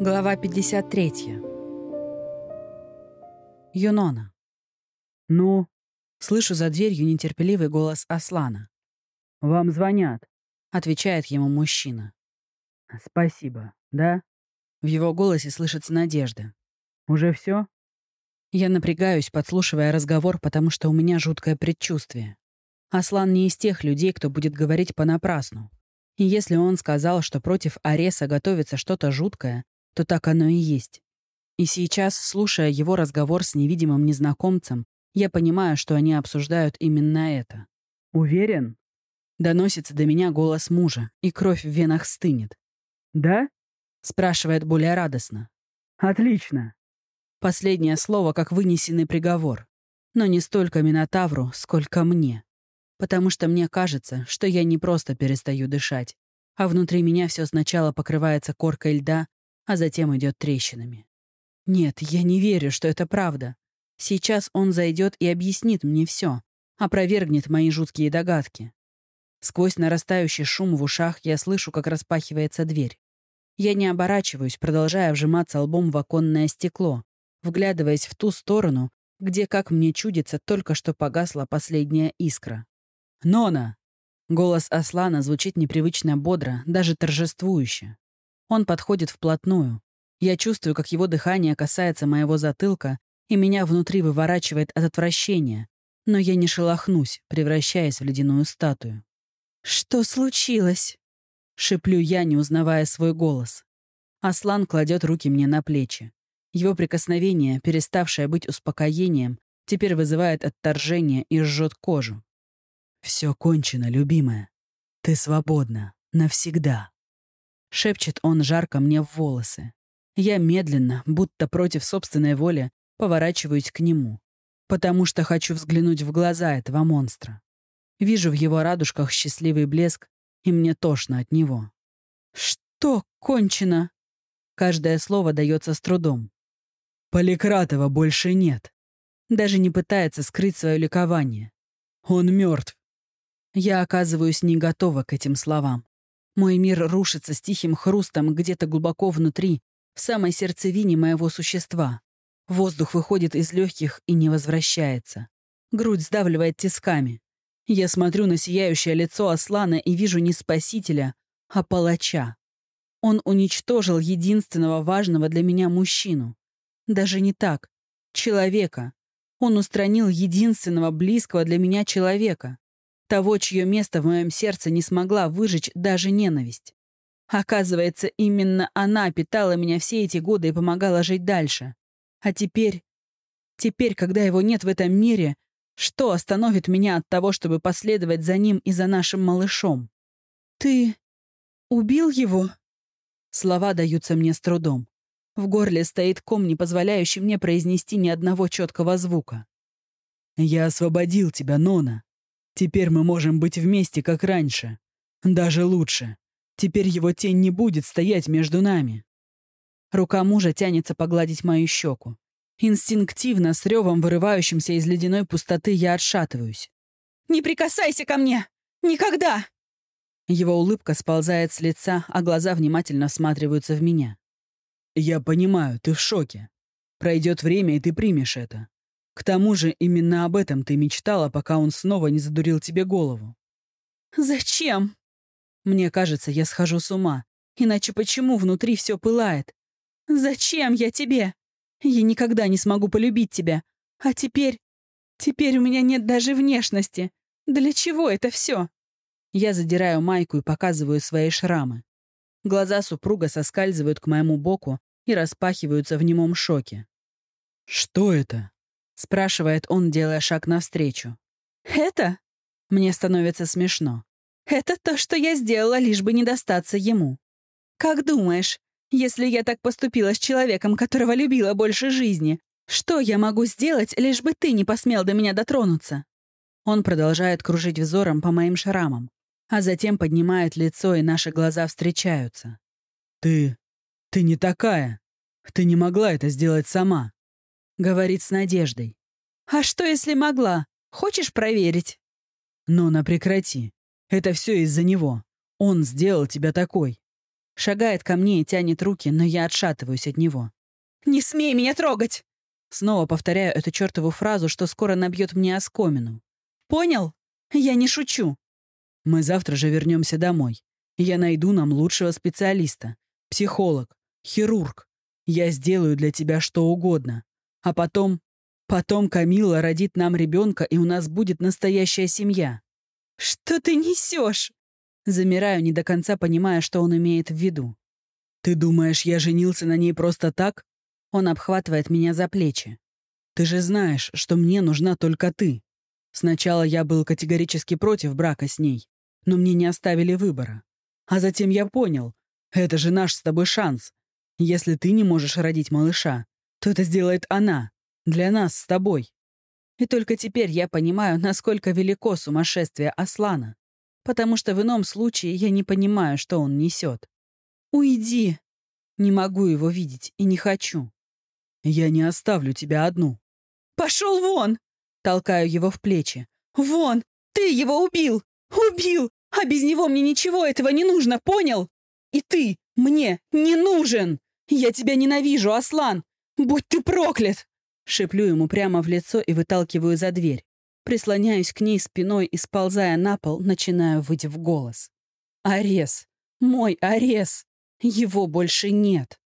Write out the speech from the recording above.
Глава 53. Юнона. «Ну?» — слышу за дверью нетерпеливый голос Аслана. «Вам звонят», — отвечает ему мужчина. «Спасибо, да?» В его голосе слышится надежда. «Уже все? Я напрягаюсь, подслушивая разговор, потому что у меня жуткое предчувствие. Аслан не из тех людей, кто будет говорить понапрасну. И если он сказал, что против Ареса готовится что-то жуткое, то так оно и есть. И сейчас, слушая его разговор с невидимым незнакомцем, я понимаю, что они обсуждают именно это. «Уверен?» Доносится до меня голос мужа, и кровь в венах стынет. «Да?» — спрашивает более радостно. «Отлично!» Последнее слово как вынесенный приговор. Но не столько Минотавру, сколько мне. Потому что мне кажется, что я не просто перестаю дышать, а внутри меня все сначала покрывается коркой льда, а затем идет трещинами. Нет, я не верю, что это правда. Сейчас он зайдет и объяснит мне все, опровергнет мои жуткие догадки. Сквозь нарастающий шум в ушах я слышу, как распахивается дверь. Я не оборачиваюсь, продолжая вжиматься лбом в оконное стекло, вглядываясь в ту сторону, где, как мне чудится, только что погасла последняя искра. «Нона!» Голос Аслана звучит непривычно бодро, даже торжествующе. Он подходит вплотную. Я чувствую, как его дыхание касается моего затылка, и меня внутри выворачивает от отвращения. Но я не шелохнусь, превращаясь в ледяную статую. «Что случилось?» — шеплю я, не узнавая свой голос. Аслан кладет руки мне на плечи. Его прикосновение, переставшее быть успокоением, теперь вызывает отторжение и жжет кожу. «Все кончено, любимая. Ты свободна. Навсегда». Шепчет он жарко мне в волосы. Я медленно, будто против собственной воли, поворачиваюсь к нему, потому что хочу взглянуть в глаза этого монстра. Вижу в его радужках счастливый блеск, и мне тошно от него. «Что кончено?» Каждое слово дается с трудом. «Поликратова больше нет». Даже не пытается скрыть свое ликование. «Он мертв». Я оказываюсь не готова к этим словам. Мой мир рушится с тихим хрустом где-то глубоко внутри, в самой сердцевине моего существа. Воздух выходит из легких и не возвращается. Грудь сдавливает тисками. Я смотрю на сияющее лицо Аслана и вижу не спасителя, а палача. Он уничтожил единственного важного для меня мужчину. Даже не так. Человека. Он устранил единственного близкого для меня человека. Того, чье место в моем сердце не смогла выжечь даже ненависть. Оказывается, именно она питала меня все эти годы и помогала жить дальше. А теперь... Теперь, когда его нет в этом мире, что остановит меня от того, чтобы последовать за ним и за нашим малышом? «Ты убил его?» Слова даются мне с трудом. В горле стоит ком, не позволяющий мне произнести ни одного четкого звука. «Я освободил тебя, Нона», Теперь мы можем быть вместе, как раньше. Даже лучше. Теперь его тень не будет стоять между нами. Рука мужа тянется погладить мою щеку. Инстинктивно, с ревом, вырывающимся из ледяной пустоты, я отшатываюсь. «Не прикасайся ко мне! Никогда!» Его улыбка сползает с лица, а глаза внимательно всматриваются в меня. «Я понимаю, ты в шоке. Пройдет время, и ты примешь это. К тому же именно об этом ты мечтала, пока он снова не задурил тебе голову. «Зачем?» Мне кажется, я схожу с ума. Иначе почему внутри все пылает? «Зачем я тебе? Я никогда не смогу полюбить тебя. А теперь... Теперь у меня нет даже внешности. Для чего это все? Я задираю майку и показываю свои шрамы. Глаза супруга соскальзывают к моему боку и распахиваются в немом шоке. «Что это?» Спрашивает он, делая шаг навстречу. «Это?» Мне становится смешно. «Это то, что я сделала, лишь бы не достаться ему. Как думаешь, если я так поступила с человеком, которого любила больше жизни, что я могу сделать, лишь бы ты не посмел до меня дотронуться?» Он продолжает кружить взором по моим шрамам, а затем поднимает лицо, и наши глаза встречаются. «Ты... ты не такая. Ты не могла это сделать сама. Говорит с надеждой. «А что, если могла? Хочешь проверить?» «Нона, прекрати. Это все из-за него. Он сделал тебя такой». Шагает ко мне и тянет руки, но я отшатываюсь от него. «Не смей меня трогать!» Снова повторяю эту чертову фразу, что скоро набьет мне оскомину. «Понял? Я не шучу!» Мы завтра же вернемся домой. Я найду нам лучшего специалиста. Психолог, хирург. Я сделаю для тебя что угодно. А потом... Потом Камила родит нам ребенка, и у нас будет настоящая семья. Что ты несешь? Замираю, не до конца понимая, что он имеет в виду. Ты думаешь, я женился на ней просто так? Он обхватывает меня за плечи. Ты же знаешь, что мне нужна только ты. Сначала я был категорически против брака с ней, но мне не оставили выбора. А затем я понял, это же наш с тобой шанс. Если ты не можешь родить малыша, то это сделает она. Для нас с тобой. И только теперь я понимаю, насколько велико сумасшествие Аслана. Потому что в ином случае я не понимаю, что он несет. «Уйди!» Не могу его видеть и не хочу. «Я не оставлю тебя одну». «Пошел вон!» Толкаю его в плечи. «Вон! Ты его убил! Убил! А без него мне ничего этого не нужно, понял? И ты мне не нужен! Я тебя ненавижу, Аслан! Будь ты проклят!» Шеплю ему прямо в лицо и выталкиваю за дверь. Прислоняюсь к ней спиной и, сползая на пол, начинаю выть в голос. «Арес! Мой Арес! Его больше нет!»